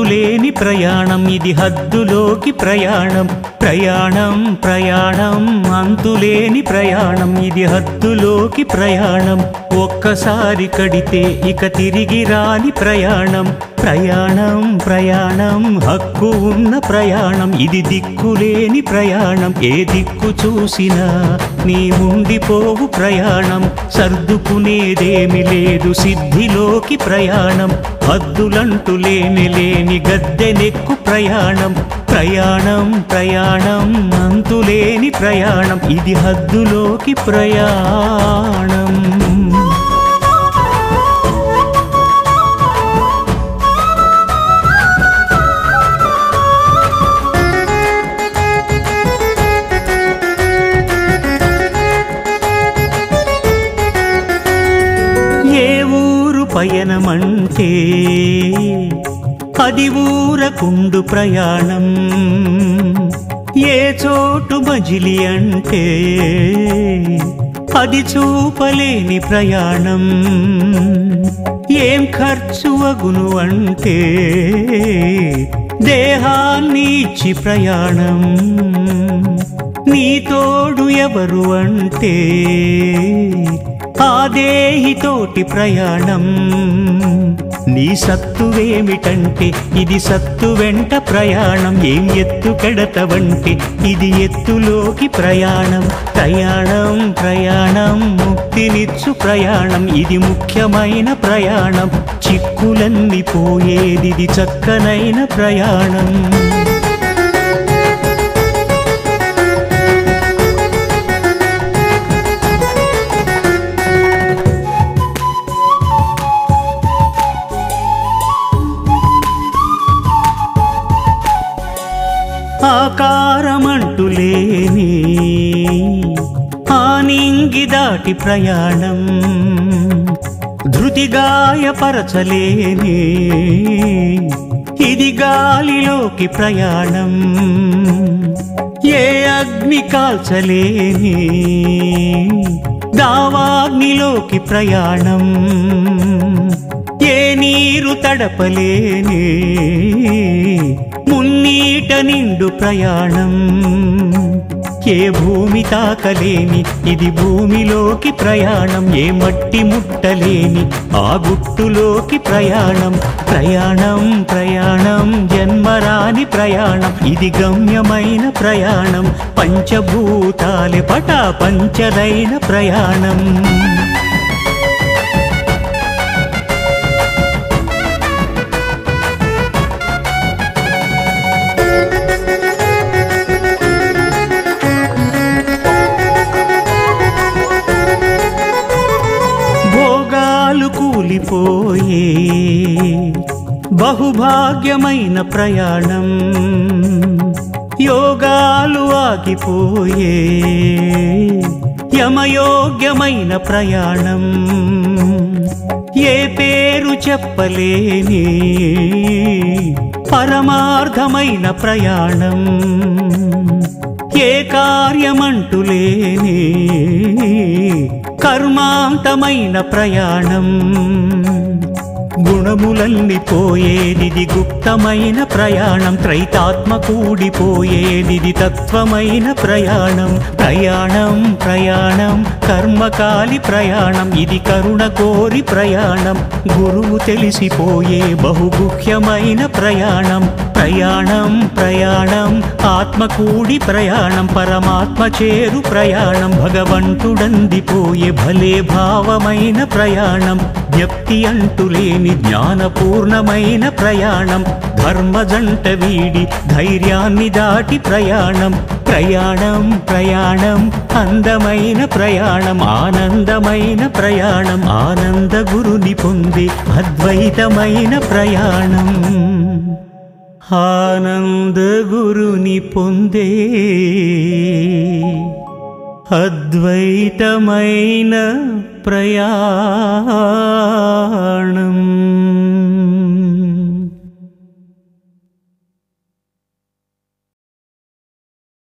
అంతులేని ప్రయాణం ఇది హద్దులోకి ప్రయాణం. ప్రయాణం ప్రయాణం అంతులేని ప్రయాణం ఇది హద్దులోకి ప్రయాణం. ఒక్కసారి కడితే ఇక తిరిగి రాని ప్రయాణం. ప్రయాణం ప్రయాణం హక్కు ఉన్న ప్రయాణం ఇది దిక్కులేని ప్రయాణం. ఏ దిక్కు చూసినా నీ ఉండిపోవు ప్రయాణం. సర్దుకునేదేమి లేదు సిద్ధిలోకి ప్రయాణం. హద్దులంటూ లేని లేని గద్దెనెక్కు ప్రయాణం. ప్రయాణం ప్రయాణం అంతులేని ప్రయాణం. ఇది హద్దులోకి ప్రయాణం. పయనమంటే అది ఊరకుండు ప్రయాణం. ఏ చోటు మజిలి అంటే అది చూపలేని ప్రయాణం. ఏం ఖర్చు అగును అంటే దేహాన్ని ఇచ్చి ప్రయాణం. నీ తోడు ఎవరు అంటే ఆ దేహితోటి ప్రయాణం. నీ సత్తువేమిటంటే ఇది సత్తు వెంట ప్రయాణం. ఏం ఎత్తు కడతవంటే ఇది ఎత్తులోకి ప్రయాణం. ప్రయాణం ప్రయాణం ముక్తినిచ్చు ప్రయాణం. ఇది ముఖ్యమైన ప్రయాణం. చిక్కులన్నీ పోయేది చక్కనైన ప్రయాణం. ఆకారమంటూ లేని ఆనింగి దాటి ప్రయాణం ధృతిగాయపరచలేని ఇది గాలిలోకి ప్రయాణం ఏ అగ్ని కాల్చలేని దావాగ్నిలోకి ప్రయాణం ఏ నీరు తడపలేని నిండు ప్రయాణం. ఏ భూమి తాకలేని ఇది భూమిలోకి ప్రయాణం. ఏ మట్టి ముట్టలేని ఆ గుట్టులోకి ప్రయాణం. ప్రయాణం ప్రయాణం జన్మరాని ప్రయాణం. ఇది గమ్యమైన ప్రయాణం. పంచభూతాలే పట పంచదైన ప్రయాణం. బహుభాగ్యమైన ప్రయాణం. యోగాలు ఆగిపోయే యమయోగ్యమైన ప్రయాణం. ఏ పేరు చెప్పలేని పరమార్థమైన ప్రయాణం. ఏ కార్యమంటూ లేని కర్మాంతమైన ప్రయాణం. గుణములన్నీ పోయేదిది గుప్తమైన ప్రయాణం త్రైతాత్మ కూడిపోయేదిది తత్వమైన ప్రయాణం. ప్రయాణం ప్రయాణం కర్మకాలి ప్రయాణం ఇది కరుణ కోరి ప్రయాణం. గురువు తెలిసిపోయే బహుగుహ్యమైన ప్రయాణం. ప్రయాణం ప్రయాణం ఆత్మ కూడి ప్రయాణం పరమాత్మ చేరు ప్రయాణం. భగవంతుడందిపోయే భలే భావమైన ప్రయాణం. జ్ఞప్తి అంటులేని జ్ఞానపూర్ణమైన ప్రయాణం ధర్మ జంట వీడి ధైర్యాన్ని దాటి ప్రయాణం ప్రయాణం ప్రయాణం అందమైన ప్రయాణం ఆనందమైన ప్రయాణం ఆనంద గురుని పొంది అద్వైతమైన ప్రయాణం. ఆనంద గురుని పొందే అద్వైతమైన ప్రయాణం